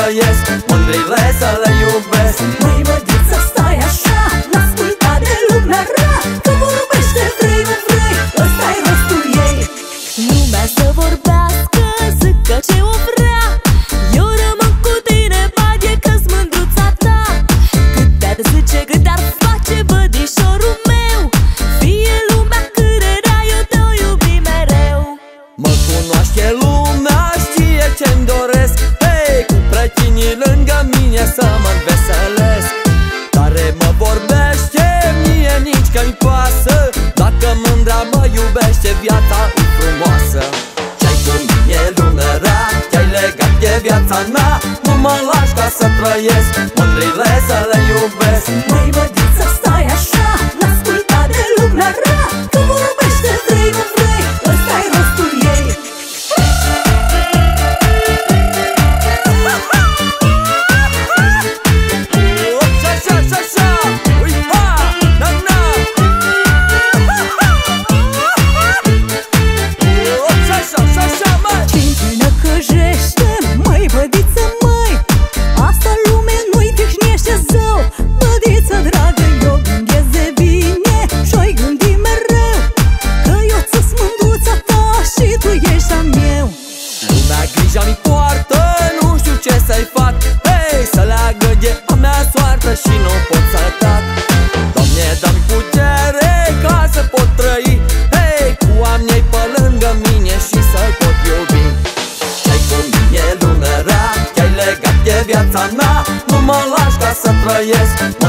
trăiesc. Mândrile să le iubesc. Măi bădiță, stai așa N-asculta de lumea rea. Că vorbește vrei, nu vrei ăsta e rostul ei. Lumea să vorbească, zică ce o vrea. Eu rămân cu tine, badie că-s mândruța ta. Cât te-ar zice, cât te-ar face bădișorul meu. Fie lumea cât de rea, eu te-o iubi mereu. Mă cunoaște lumea, știe ce-mi doresc. Hei, cu prietenii lângă mine să mă înveselesc. Care mă vorbește, mie nici că-mi pasă. Dacă mândra mă iubește, viața e frumoasă. Ce-ai cu mine lume rea, te-ai legat de viața mea? Nu mă lași ca să trăiesc, mândrile să le iubesc să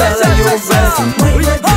Sala yung best